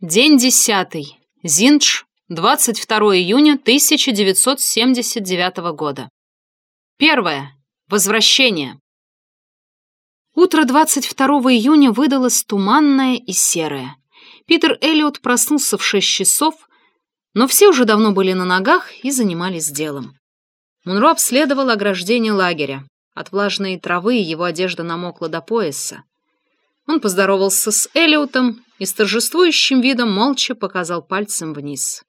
День десятый. Зиндж, 22 июня 1979 года. Первое. Возвращение. Утро 22 июня выдалось туманное и серое. Питер Эллиот проснулся в 6 часов, но все уже давно были на ногах и занимались делом. Мунро обследовал ограждение лагеря. От влажной травы его одежда намокла до пояса. Он поздоровался с Эллиотом и с торжествующим видом молча показал пальцем вниз.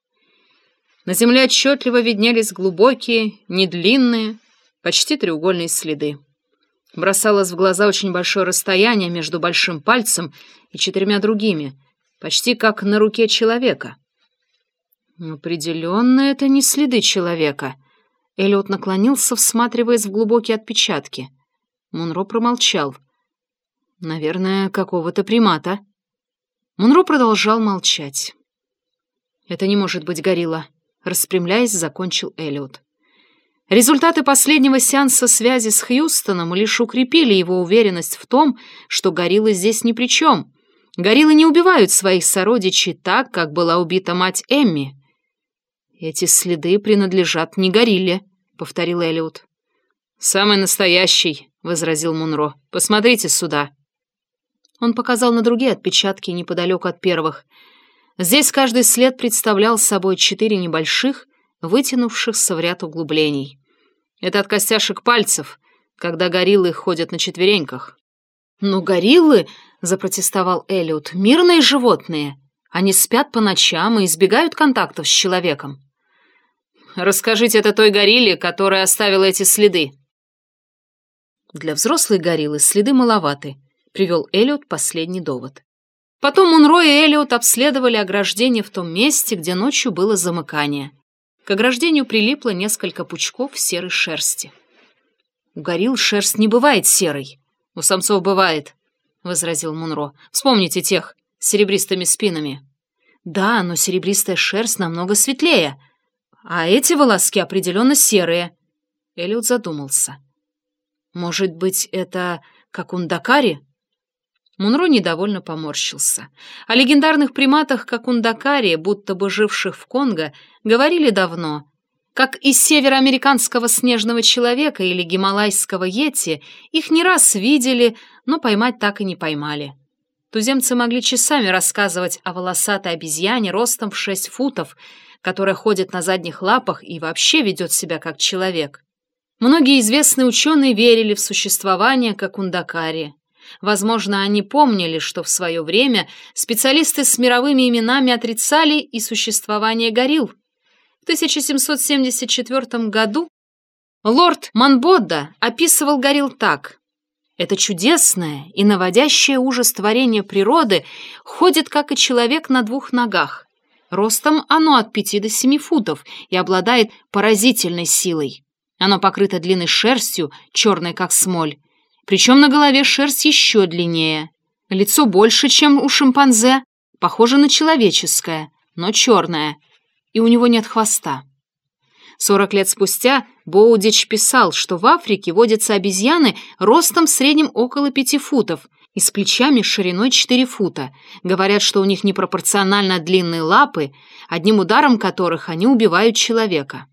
На земле отчетливо виднелись глубокие, недлинные, почти треугольные следы. Бросалось в глаза очень большое расстояние между большим пальцем и четырьмя другими, почти как на руке человека. Определенно, это не следы человека. Эллиот наклонился, всматриваясь в глубокие отпечатки. Мунро промолчал. Наверное, какого-то примата. Мунро продолжал молчать. «Это не может быть горилла», — распрямляясь, закончил Эллиот. Результаты последнего сеанса связи с Хьюстоном лишь укрепили его уверенность в том, что гориллы здесь ни при чем. Гориллы не убивают своих сородичей так, как была убита мать Эмми. «Эти следы принадлежат не горилле», — повторил Эллиот. «Самый настоящий», — возразил Мунро. «Посмотрите сюда». Он показал на другие отпечатки неподалеку от первых. Здесь каждый след представлял собой четыре небольших, вытянувшихся в ряд углублений. Это от костяшек пальцев, когда гориллы ходят на четвереньках. «Но гориллы», — запротестовал Эллиот, — «мирные животные. Они спят по ночам и избегают контактов с человеком». «Расскажите это той горилле, которая оставила эти следы». Для взрослой гориллы следы маловаты —— привел Эллиот последний довод. Потом Мунро и Эллиот обследовали ограждение в том месте, где ночью было замыкание. К ограждению прилипло несколько пучков серой шерсти. «У горилл шерсть не бывает серой. У самцов бывает», — возразил Мунро. «Вспомните тех с серебристыми спинами». «Да, но серебристая шерсть намного светлее, а эти волоски определенно серые». Эллиот задумался. «Может быть, это как ундакари?» Мунро недовольно поморщился. О легендарных приматах, как ундакари, будто бы живших в Конго, говорили давно. Как из североамериканского снежного человека или гималайского йети, их не раз видели, но поймать так и не поймали. Туземцы могли часами рассказывать о волосатой обезьяне ростом в шесть футов, которая ходит на задних лапах и вообще ведет себя как человек. Многие известные ученые верили в существование как ундакари. Возможно, они помнили, что в свое время специалисты с мировыми именами отрицали и существование горилл. В 1774 году лорд Манбодда описывал горилл так. Это чудесное и наводящее ужас творение природы ходит, как и человек, на двух ногах. Ростом оно от пяти до семи футов и обладает поразительной силой. Оно покрыто длинной шерстью, черной как смоль, причем на голове шерсть еще длиннее. Лицо больше, чем у шимпанзе, похоже на человеческое, но черное, и у него нет хвоста. Сорок лет спустя Боудич писал, что в Африке водятся обезьяны ростом в среднем около пяти футов и с плечами шириной 4 фута. Говорят, что у них непропорционально длинные лапы, одним ударом которых они убивают человека.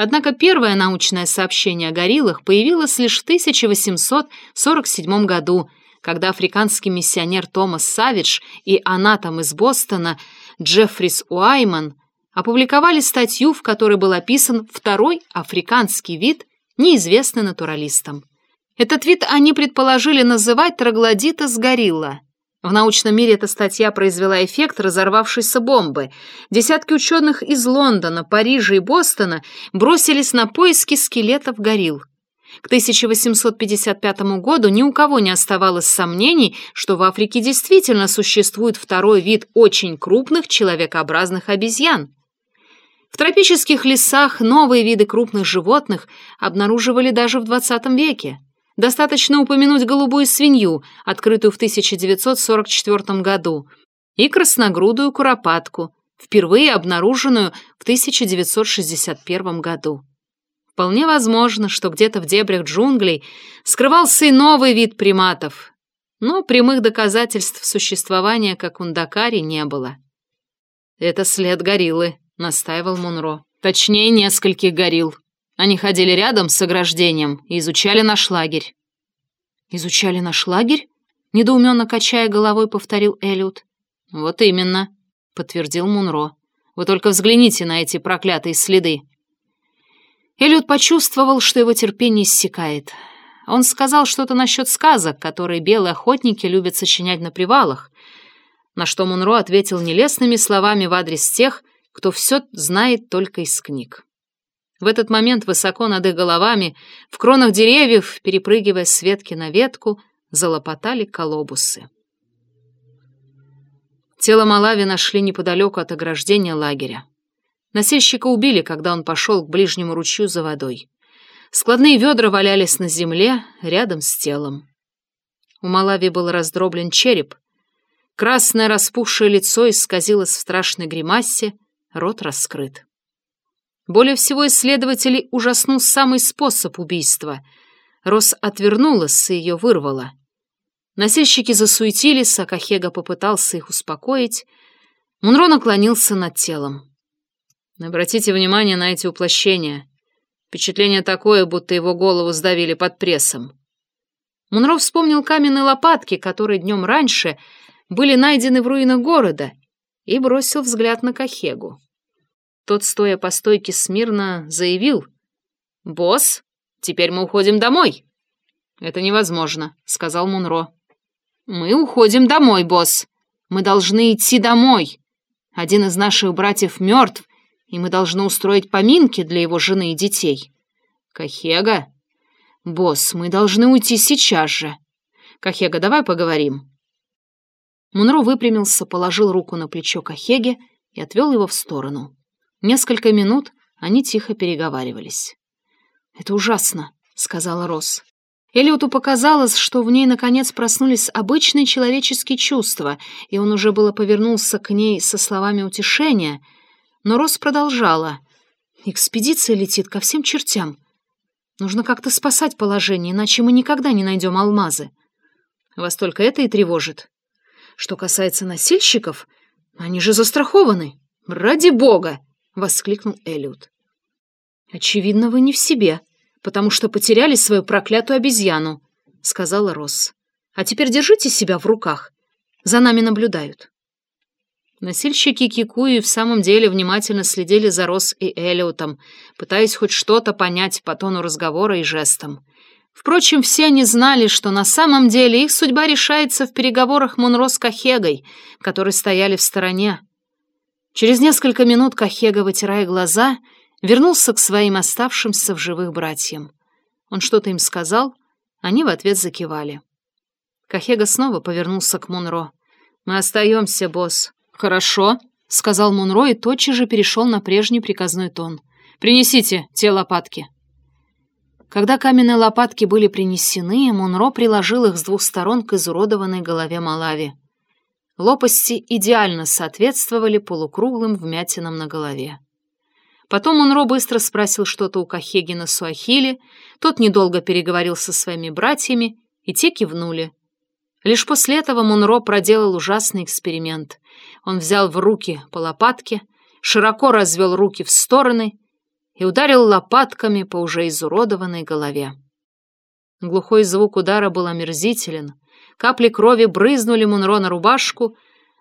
Однако первое научное сообщение о гориллах появилось лишь в 1847 году, когда африканский миссионер Томас Савидж и анатом из Бостона Джеффрис Уайман опубликовали статью, в которой был описан второй африканский вид, неизвестный натуралистам. Этот вид они предположили называть троглодитас горилла – в научном мире эта статья произвела эффект разорвавшейся бомбы. Десятки ученых из Лондона, Парижа и Бостона бросились на поиски скелетов горилл. К 1855 году ни у кого не оставалось сомнений, что в Африке действительно существует второй вид очень крупных человекообразных обезьян. В тропических лесах новые виды крупных животных обнаруживали даже в 20 веке. Достаточно упомянуть голубую свинью, открытую в 1944 году, и красногрудую куропатку, впервые обнаруженную в 1961 году. Вполне возможно, что где-то в дебрях джунглей скрывался и новый вид приматов, но прямых доказательств существования как ундакари не было. «Это след гориллы», — настаивал Мунро. «Точнее, нескольких горилл. Они ходили рядом с ограждением и изучали наш лагерь». «Изучали наш лагерь?» — недоуменно качая головой, повторил Элliot. «Вот именно», — подтвердил Мунро. «Вы только взгляните на эти проклятые следы». Эллиот почувствовал, что его терпение иссякает. Он сказал что-то насчет сказок, которые белые охотники любят сочинять на привалах, на что Мунро ответил нелестными словами в адрес тех, кто все знает только из книг. В этот момент высоко над их головами, в кронах деревьев, перепрыгивая с ветки на ветку, залопотали колобусы. Тело Малави нашли неподалеку от ограждения лагеря. Носильщика убили, когда он пошел к ближнему ручью за водой. Складные ведра валялись на земле рядом с телом. У Малави был раздроблен череп. Красное распухшее лицо исказилось в страшной гримасе, рот раскрыт. Более всего исследователей ужаснул самый способ убийства. Рос отвернулась и ее вырвала. Носильщики засуетились, а Кахега попытался их успокоить. Мунро наклонился над телом. Обратите внимание на эти уплощения. Впечатление такое, будто его голову сдавили под прессом. Мунро вспомнил каменные лопатки, которые днем раньше были найдены в руинах города, и бросил взгляд на Кахегу. Тот, стоя по стойке смирно, заявил. «Босс, теперь мы уходим домой». «Это невозможно», — сказал Мунро. «Мы уходим домой, босс. Мы должны идти домой. Один из наших братьев мертв, и мы должны устроить поминки для его жены и детей. Кахега? Босс, мы должны уйти сейчас же. Кахега, давай поговорим. Мунро выпрямился, положил руку на плечо Кахеге и отвел его в сторону. Несколько минут они тихо переговаривались. «Это ужасно», — сказала Росс. Элиоту показалось, что в ней наконец проснулись обычные человеческие чувства, и он уже было повернулся к ней со словами утешения — но Рос продолжала. «Экспедиция летит ко всем чертям. Нужно как-то спасать положение, иначе мы никогда не найдем алмазы. Вас только это и тревожит. Что касается носильщиков, они же застрахованы. Ради бога!» — воскликнул Элliot. «Очевидно, вы не в себе, потому что потеряли свою проклятую обезьяну», — сказала Росс. «А теперь держите себя в руках. За нами наблюдают». Носильщики Кикуи в самом деле внимательно следили за Росс и Элиотом, пытаясь хоть что-то понять по тону разговора и жестам. Впрочем, все они знали, что на самом деле их судьба решается в переговорах Мунро с Кахегой, которые стояли в стороне. Через несколько минут Кахега, вытирая глаза, вернулся к своим оставшимся в живых братьям. Он что-то им сказал, они в ответ закивали. Кахега снова повернулся к Мунро. «Мы остаемся, босс. «Хорошо», — сказал Мунро и тотчас же перешел на прежний приказной тон. «Принесите те лопатки». Когда каменные лопатки были принесены, Мунро приложил их с двух сторон к изуродованной голове Малави. Лопасти идеально соответствовали полукруглым вмятинам на голове. Потом Мунро быстро спросил что-то у Кахегина Суахили, тот недолго переговорил со своими братьями, и те кивнули. Лишь после этого Мунро проделал ужасный эксперимент. Он взял в руки по лопатке, широко развел руки в стороны и ударил лопатками по уже изуродованной голове. Глухой звук удара был омерзителен. Капли крови брызнули Мунро на рубашку,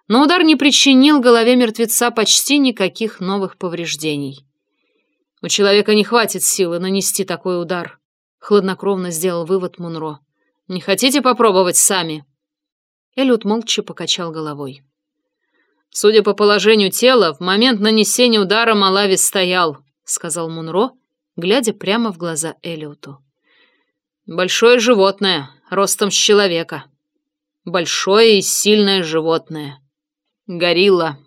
но удар не причинил голове мертвеца почти никаких новых повреждений. «У человека не хватит силы нанести такой удар», — хладнокровно сделал вывод Мунро. «Не хотите попробовать сами?» Эллиот молча покачал головой. «Судя по положению тела, в момент нанесения удара Малави стоял», — сказал Мунро, глядя прямо в глаза Эллиоту. «Большое животное, ростом с человека. Большое и сильное животное. Горилла».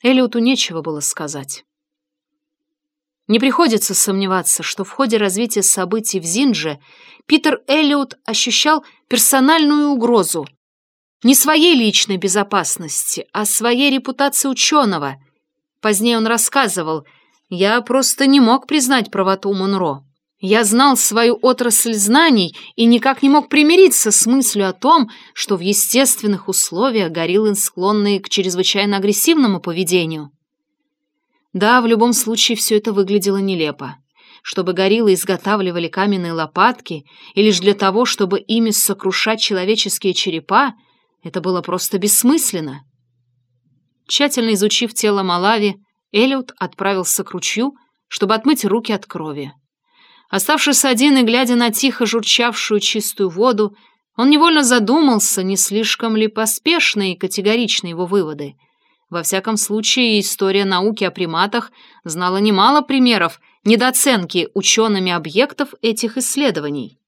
Эллиоту нечего было сказать. Не приходится сомневаться, что в ходе развития событий в Зиндже Питер Эллиот ощущал персональную угрозу, не своей личной безопасности, а своей репутации ученого. Позднее он рассказывал, я просто не мог признать правоту Монро. Я знал свою отрасль знаний и никак не мог примириться с мыслью о том, что в естественных условиях гориллы склонны к чрезвычайно агрессивному поведению. Да, в любом случае все это выглядело нелепо. Чтобы гориллы изготавливали каменные лопатки, и лишь для того, чтобы ими сокрушать человеческие черепа, это было просто бессмысленно. Тщательно изучив тело Малави, Эллиот отправился к ручью, чтобы отмыть руки от крови. Оставшись один и глядя на тихо журчавшую чистую воду, он невольно задумался, не слишком ли поспешны и категоричны его выводы. Во всяком случае, история науки о приматах знала немало примеров недооценки учеными объектов этих исследований.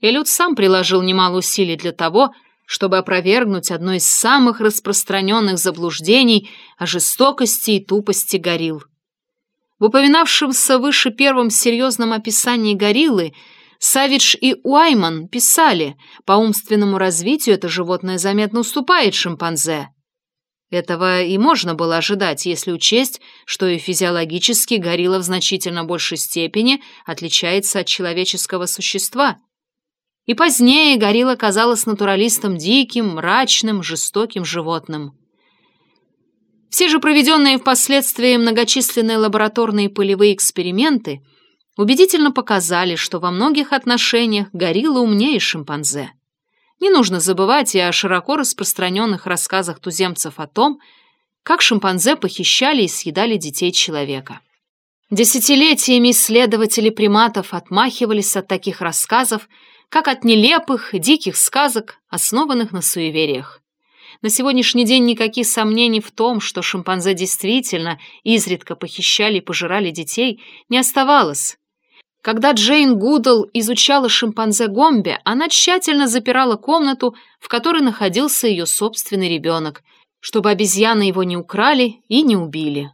Элют сам приложил немало усилий для того, чтобы опровергнуть одно из самых распространенных заблуждений о жестокости и тупости горилл. В упоминавшемся выше первом серьезном описании гориллы Савидж и Уайман писали, по умственному развитию это животное заметно уступает шимпанзе. Этого и можно было ожидать, если учесть, что и физиологически горилла в значительно большей степени отличается от человеческого существа – и позднее горилла казалась натуралистом диким, мрачным, жестоким животным. Все же проведенные впоследствии многочисленные лабораторные полевые эксперименты убедительно показали, что во многих отношениях горилла умнее шимпанзе. Не нужно забывать и о широко распространенных рассказах туземцев о том, как шимпанзе похищали и съедали детей человека. Десятилетиями исследователи приматов отмахивались от таких рассказов как от нелепых, диких сказок, основанных на суевериях. На сегодняшний день никаких сомнений в том, что шимпанзе действительно изредка похищали и пожирали детей, не оставалось. Когда Джейн Гудл изучала шимпанзе Гомбе, она тщательно запирала комнату, в которой находился ее собственный ребенок, чтобы обезьяны его не украли и не убили.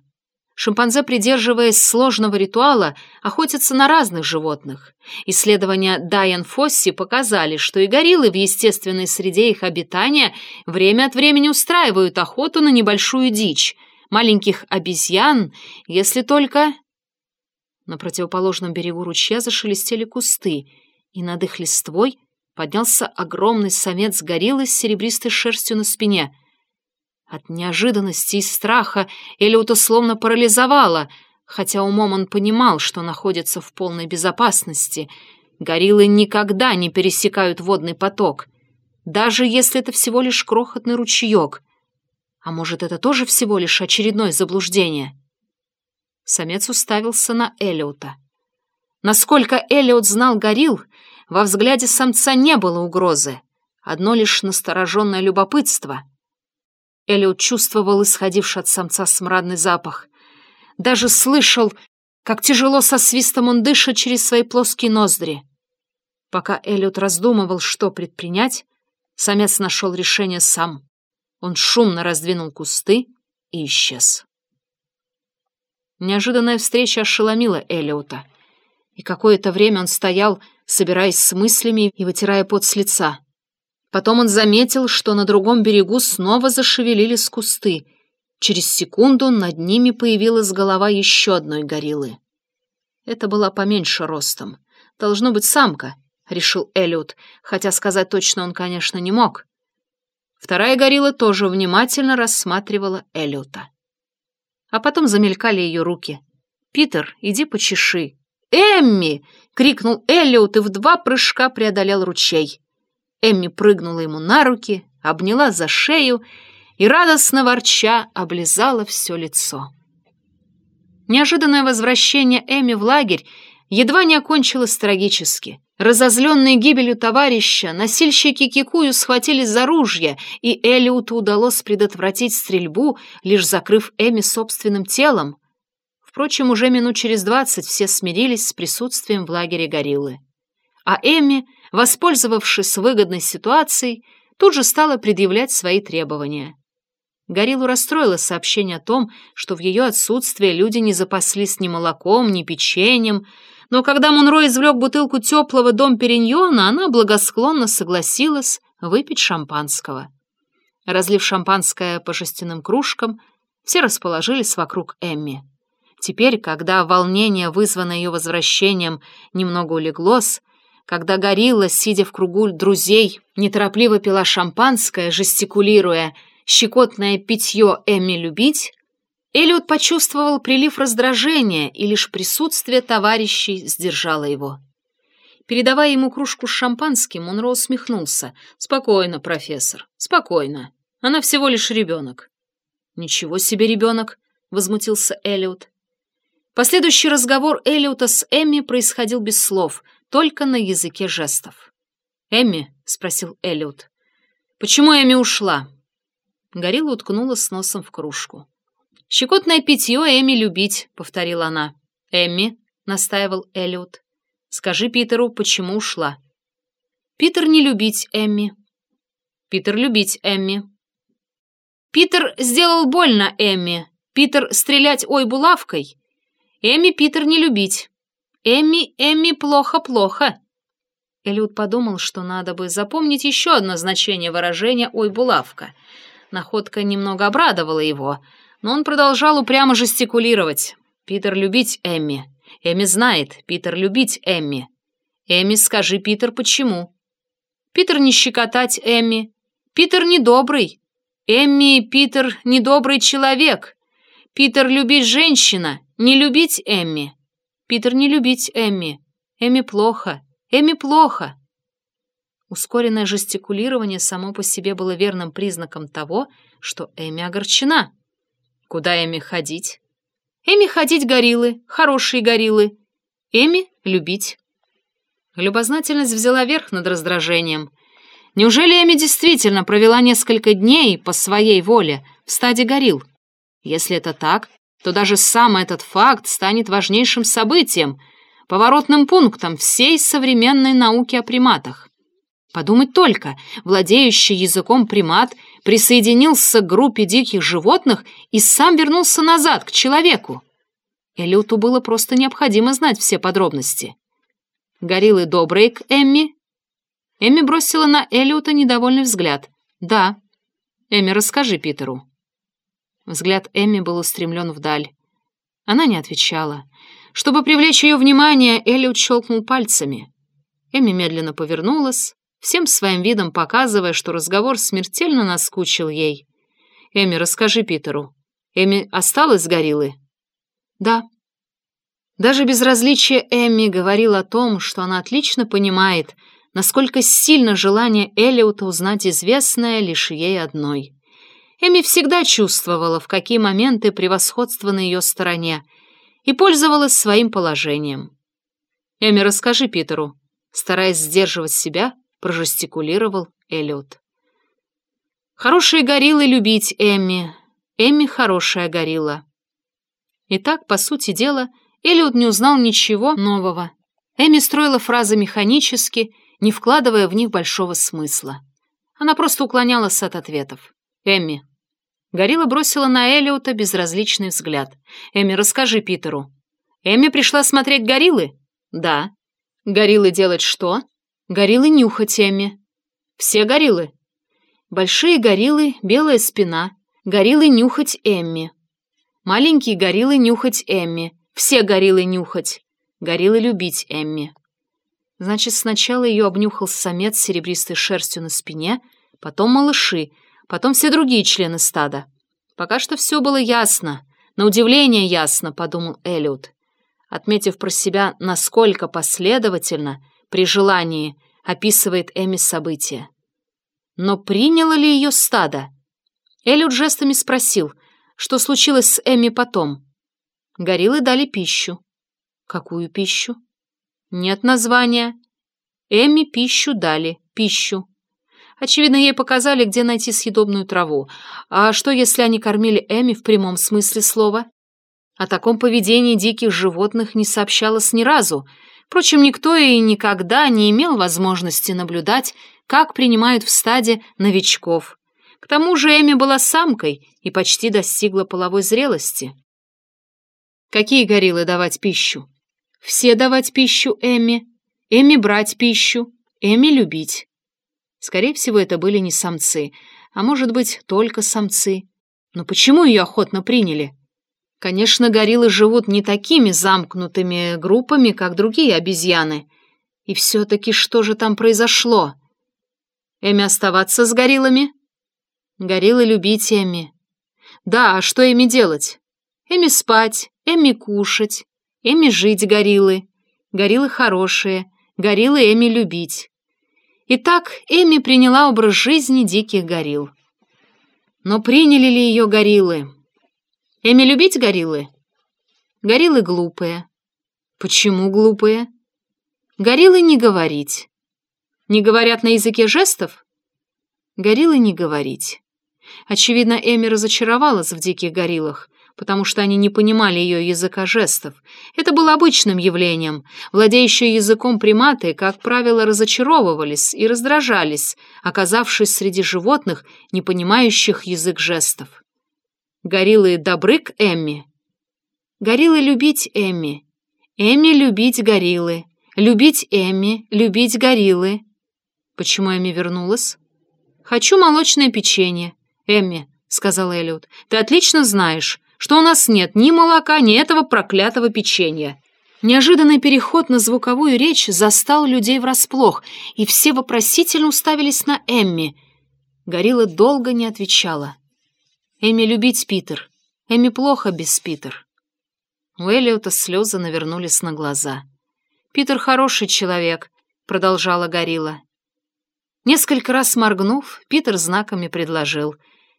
Шимпанзе, придерживаясь сложного ритуала, охотятся на разных животных. Исследования Дайан Фосси показали, что и гориллы в естественной среде их обитания время от времени устраивают охоту на небольшую дичь, маленьких обезьян, если только... На противоположном берегу ручья зашелестели кусты, и над их листвой поднялся огромный самец гориллы с серебристой шерстью на спине — от неожиданности и страха Элиота словно парализовало, хотя умом он понимал, что находится в полной безопасности. Гориллы никогда не пересекают водный поток, даже если это всего лишь крохотный ручеек. А может, это тоже всего лишь очередное заблуждение? Самец уставился на Элиота. Насколько Элиот знал горилл, во взгляде самца не было угрозы, одно лишь настороженное любопытство — Элиот чувствовал исходивший от самца смрадный запах. Даже слышал, как тяжело со свистом он дышит через свои плоские ноздри. Пока Элиот раздумывал, что предпринять, самец нашел решение сам. Он шумно раздвинул кусты и исчез. Неожиданная встреча ошеломила Элиота, и какое-то время он стоял, собираясь с мыслями и вытирая пот с лица. Потом он заметил, что на другом берегу снова зашевелились кусты. Через секунду над ними появилась голова еще одной гориллы. Это была поменьше ростом. Должно быть самка, — решил Эллиот, хотя сказать точно он, конечно, не мог. Вторая горилла тоже внимательно рассматривала Эллиота. А потом замелькали ее руки. «Питер, иди почеши». «Эмми!» — крикнул Эллиот и в два прыжка преодолел ручей. Эмми прыгнула ему на руки, обняла за шею и, радостно ворча, облизала все лицо. Неожиданное возвращение Эми в лагерь едва не окончилось трагически. Разозленные гибелью товарища, носильщики Кикую схватились за ружья, и Элиуту удалось предотвратить стрельбу, лишь закрыв Эми собственным телом. Впрочем, уже минут через двадцать все смирились с присутствием в лагере гориллы. А Эми воспользовавшись выгодной ситуацией, тут же стала предъявлять свои требования. Гориллу расстроило сообщение о том, что в ее отсутствие люди не запаслись ни молоком, ни печеньем, но когда Мунро извлек бутылку теплого дом Периньона, она благосклонно согласилась выпить шампанского. Разлив шампанское по жестяным кружкам, все расположились вокруг Эмми. Теперь, когда волнение, вызванное ее возвращением, немного улеглось, когда горилла, сидя в кругу друзей, неторопливо пила шампанское, жестикулируя «щекотное питье Эмми любить», Эллиот почувствовал прилив раздражения, и лишь присутствие товарищей сдержало его. Передавая ему кружку с шампанским, Монро усмехнулся. «Спокойно, профессор, спокойно. Она всего лишь ребенок». «Ничего себе ребенок!» — возмутился Эллиот. Последующий разговор Эллиота с Эмми происходил без слов, только на языке жестов. «Эмми?» — спросил Эллиот. «Почему Эмми ушла?» Горилла уткнулась носом в кружку. «Щекотное питье Эми любить», — повторила она. «Эмми», — настаивал Эллиот. «Скажи Питеру, почему ушла». «Питер не любить Эмми». «Питер любить Эмми». «Питер сделал больно Эмми. Питер стрелять ой булавкой. Эмми Питер не любить. Эмми, Эмми плохо-плохо». Эллиот подумал, что надо бы запомнить еще одно значение выражения «ой булавка». Находка немного обрадовала его — но он продолжал упрямо жестикулировать. «Питер любить Эмми. Эмми знает, Питер любить Эмми. Эмми, скажи, Питер, почему?» «Питер не щекотать Эмми. Питер недобрый. Эмми, Питер недобрый человек. Питер любить женщина, не любить Эмми. Питер не любить Эмми. Эмми плохо. Эмми плохо». Ускоренное жестикулирование само по себе было верным признаком того, что Эми огорчена. Куда Эми ходить? Эми ходить гориллы, хорошие гориллы. Эми любить. Любознательность взяла верх над раздражением. Неужели Эми действительно провела несколько дней по своей воле в стаде горилл? Если это так, то даже сам этот факт станет важнейшим событием, поворотным пунктом всей современной науки о приматах. Подумать только, владеющий языком примат присоединился к группе диких животных и сам вернулся назад, к человеку. Элюту было просто необходимо знать все подробности. Гориллы добрые к Эмми? Эмми бросила на Элиота недовольный взгляд. «Да». «Эмми, расскажи Питеру». Взгляд Эмми был устремлен вдаль. Она не отвечала. Чтобы привлечь ее внимание, Элиот щелкнул пальцами. Эмми медленно повернулась, всем своим видом показывая, что разговор смертельно наскучил ей. «Эми, расскажи Питеру. Эми осталась с гориллой?» «Да». Даже безразличие Эми говорил о том, что она отлично понимает, насколько сильно желание Элиота узнать известное лишь ей одной. Эми всегда чувствовала, в какие моменты превосходство на ее стороне, и пользовалась своим положением. «Эми, расскажи Питеру», стараясь сдерживать себя, прожестикулировал Эллиот. «Хорошие гориллы любить Эмми. Эмми хорошая горилла». Итак, по сути дела, Эллиот не узнал ничего нового. Эми строила фразы механически, не вкладывая в них большого смысла. Она просто уклонялась от ответов. «Эмми». Горилла бросила на Эллиота безразличный взгляд. «Эмми, расскажи Питеру». «Эмми пришла смотреть гориллы?» «Да». «Гориллы делать что?» Гориллы нюхать Эмми. Все гориллы. Большие гориллы, белая спина. Гориллы нюхать Эмми. Маленькие гориллы нюхать Эмми. Все гориллы нюхать. Гориллы любить Эмми. Значит, сначала ее обнюхал самец с серебристой шерстью на спине, потом малыши, потом все другие члены стада. Пока что все было ясно. На удивление ясно, подумал Эллиот. Отметив про себя, насколько последовательно — при желании, описывает Эми события. Но приняло ли ее стадо? Эллиот жестами спросил, что случилось с Эми потом. Гориллы дали пищу. Какую пищу? Нет названия. Эми пищу дали, пищу. Очевидно, ей показали, где найти съедобную траву. А что, если они кормили Эми в прямом смысле слова? О таком поведении диких животных не сообщалось ни разу, Впрочем, никто и никогда не имел возможности наблюдать, как принимают в стаде новичков. К тому же Эми была самкой и почти достигла половой зрелости. Какие гориллы давать пищу? Все давать пищу Эми, Эми брать пищу, Эми любить. Скорее всего, это были не самцы, а может быть, только самцы. Но почему ее охотно приняли? Конечно, гориллы живут не такими замкнутыми группами, как другие обезьяны. И все-таки что же там произошло? Эми оставаться с гориллами? Гориллы любить Эми. Да, а что Эми делать? Эми спать, Эми кушать, Эми жить гориллы. Гориллы хорошие, гориллы Эми любить. Итак, Эми приняла образ жизни диких горилл. Но приняли ли ее гориллы? Эми любить гориллы? Гориллы глупые. Почему глупые? Гориллы не говорить. Не говорят на языке жестов? Гориллы не говорить. Очевидно, Эми разочаровалась в диких гориллах, потому что они не понимали ее языка жестов. Это было обычным явлением. Владеющие языком приматы, как правило, разочаровывались и раздражались, оказавшись среди животных, не понимающих язык жестов. Гориллы добры к Эмми. Гориллы любить Эмми. Эмми любить гориллы. Любить Эмми, любить гориллы. Почему Эмми вернулась? «Хочу молочное печенье». «Эмми», — сказал Эллиот, — «ты отлично знаешь, что у нас нет ни молока, ни этого проклятого печенья». Неожиданный переход на звуковую речь застал людей врасплох, и все вопросительно уставились на Эмми. Горилла долго не отвечала. «Эмми любить Питер. Эмми плохо без Питер». У Эллиота слезы навернулись на глаза. «Питер хороший человек», — продолжала Горилла. Несколько раз моргнув, Питер знаками предложил.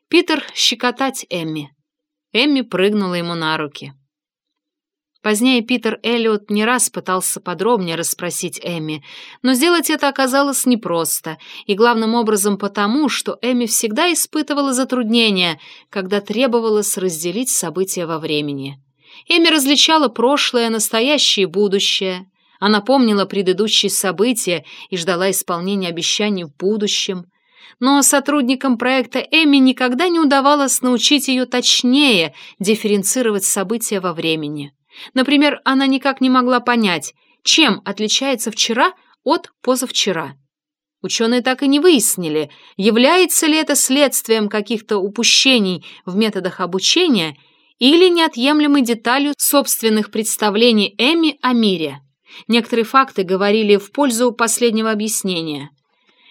«Питер, щекотать Эмми». Эмми прыгнула ему на руки. Позднее Питер Эллиот не раз пытался подробнее расспросить Эмми, но сделать это оказалось непросто, и главным образом потому, что Эмми всегда испытывала затруднения, когда требовалось разделить события во времени. Эмми различала прошлое, настоящее и будущее. Она помнила предыдущие события и ждала исполнения обещаний в будущем – но сотрудникам проекта Эми никогда не удавалось научить ее точнее дифференцировать события во времени. Например, она никак не могла понять, чем отличается вчера от позавчера. Ученые так и не выяснили, является ли это следствием каких-то упущений в методах обучения или неотъемлемой деталью собственных представлений Эми о мире. Некоторые факты говорили в пользу последнего объяснения.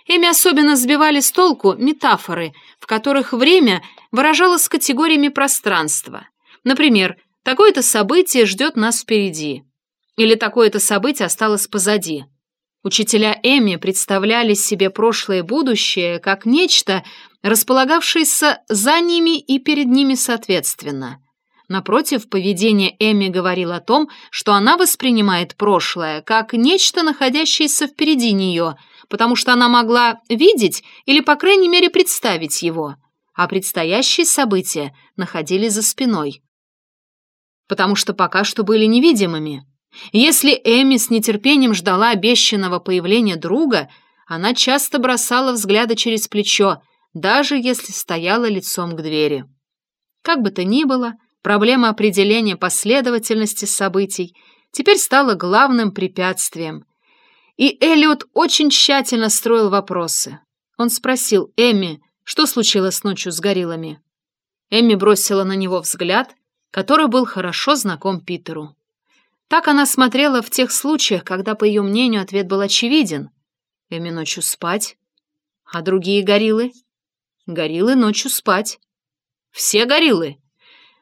Эми особенно сбивали с толку метафоры, в которых время выражалось категориями пространства. Например, такое-то событие ждет нас впереди. Или такое-то событие осталось позади. Учителя Эми представляли себе прошлое и будущее как нечто, располагавшееся за ними и перед ними соответственно. Напротив, поведение Эми говорило о том, что она воспринимает прошлое как нечто, находящееся впереди нее – потому что она могла видеть или, по крайней мере, представить его, а предстоящие события находились за спиной. Потому что пока что были невидимыми. Если Эми с нетерпением ждала обещанного появления друга, она часто бросала взгляды через плечо, даже если стояла лицом к двери. Как бы то ни было, проблема определения последовательности событий теперь стала главным препятствием – и Эллиот очень тщательно строил вопросы. Он спросил Эми, что случилось ночью с гориллами. Эми бросила на него взгляд, который был хорошо знаком Питеру. Так она смотрела в тех случаях, когда, по ее мнению, ответ был очевиден. Эми ночью спать. А другие гориллы? Гориллы ночью спать. Все гориллы?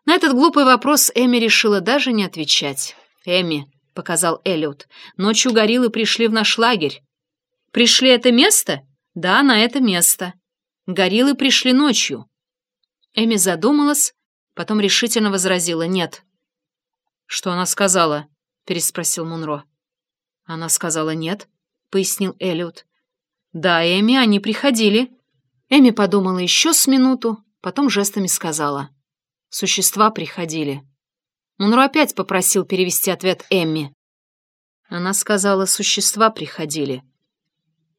На этот глупый вопрос Эми решила даже не отвечать. Эми, — показал Эллиот. «Ночью гориллы пришли в наш лагерь». «Пришли это место?» «Да, на это место. Гориллы пришли ночью». Эми задумалась, потом решительно возразила «нет». «Что она сказала?» — переспросил Мунро. «Она сказала нет», — пояснил Эллиот. «Да, Эми, они приходили». Эми подумала еще с минуту, потом жестами сказала. «Существа приходили». Мунро опять попросил перевести ответ Эмми. Она сказала, существа приходили.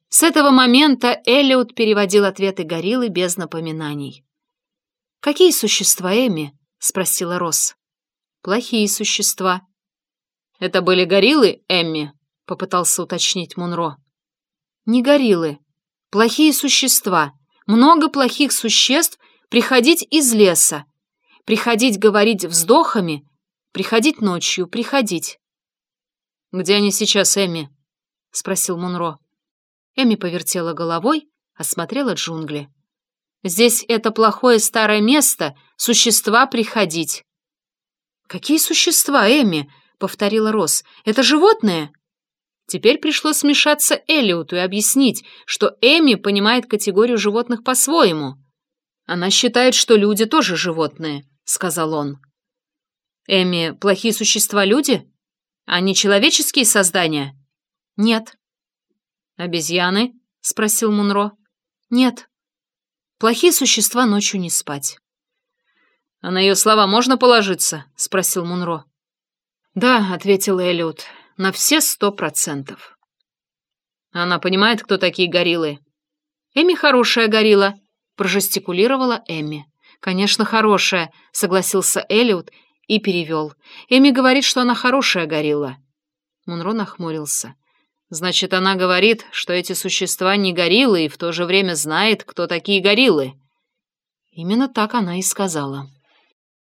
С этого момента Эллиот переводил ответы гориллы без напоминаний. «Какие существа, Эмми?» — спросила Росс. «Плохие существа». «Это были гориллы, Эмми?» — попытался уточнить Мунро. «Не гориллы. Плохие существа. Много плохих существ приходить из леса. приходить говорить вздохами, приходить ночью, приходить. «Где они сейчас, Эми?» — спросил Мунро. Эми повертела головой, осмотрела джунгли. «Здесь это плохое старое место, существа приходить». «Какие существа, Эми?» — повторила Рос. «Это животные?» Теперь пришлось смешаться Элиоту и объяснить, что Эми понимает категорию животных по-своему. «Она считает, что люди тоже животные», — сказал он. «Эми, плохие существа люди? Они человеческие создания?» «Нет». «Обезьяны?» — спросил Мунро. «Нет. Плохие существа ночью не спать». «А на ее слова можно положиться?» — спросил Мунро. «Да», — ответил Эллиот, — «на все сто процентов». «Она понимает, кто такие гориллы?» «Эми хорошая горилла», — прожестикулировала Эми. «Конечно, хорошая», — согласился Эллиот и перевел. «Эми говорит, что она хорошая горилла». Мунро нахмурился. «Значит, она говорит, что эти существа не гориллы и в то же время знает, кто такие гориллы». Именно так она и сказала.